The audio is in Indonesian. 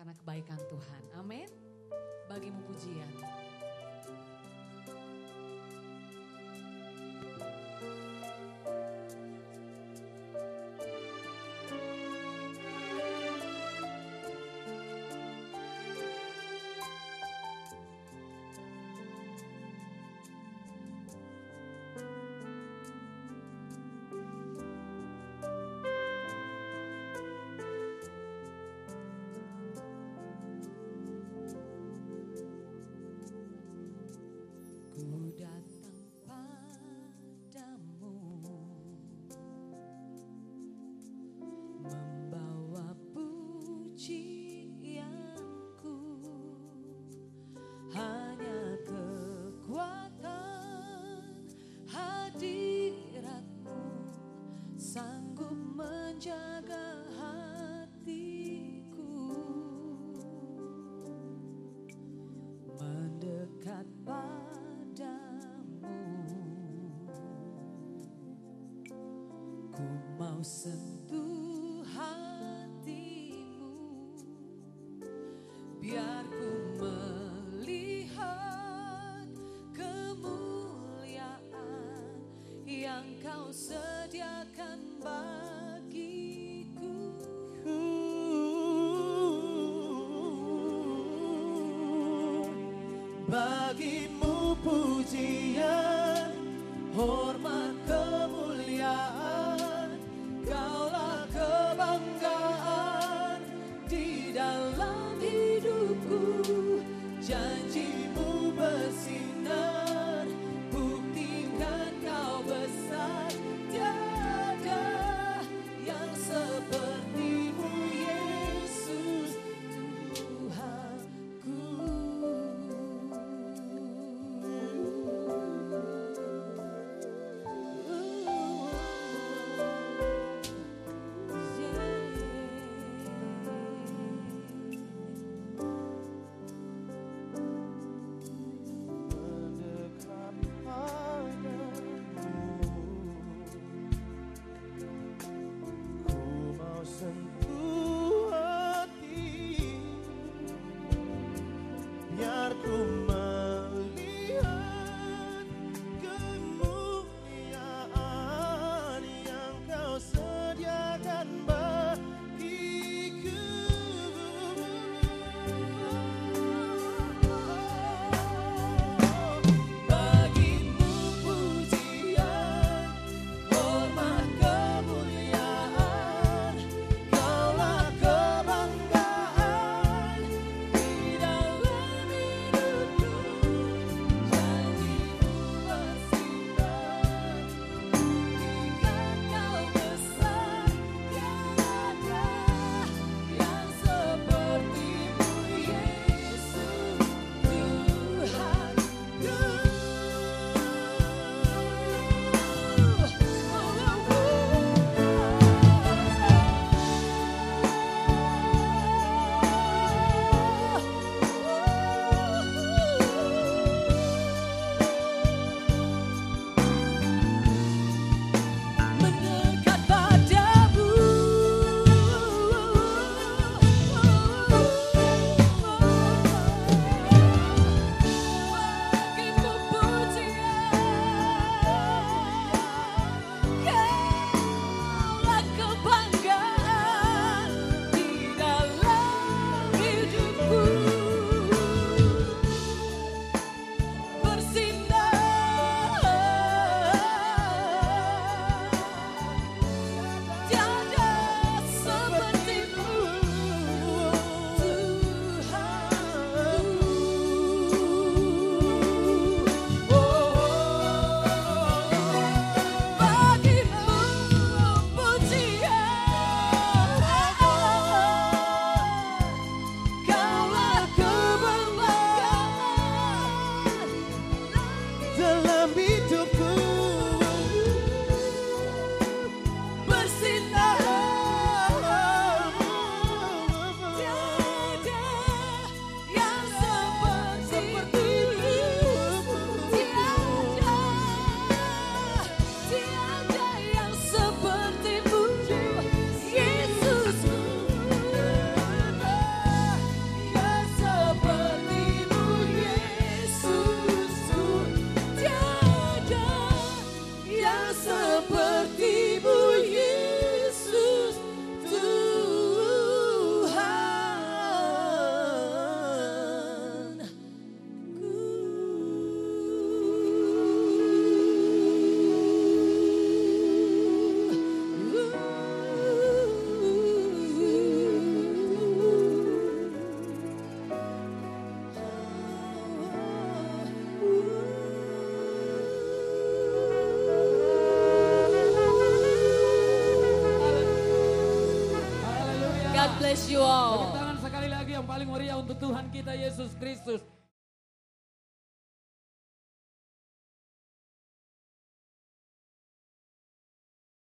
karena kebaikan Tuhan. Amin. Bagimu pujian. Ku datang padamu. Membawa pujianku Hanya kekuatan. Hadiratmu Sanggup menjaga mau sentuh hatimu. Biar ku melihat kemuliaan Yang kau sediakan bagiku. Bagimu pujian, hormat see bless you Tepuk all. tangan sekali lagi yang paling meriah untuk Tuhan kita Yesus Kristus.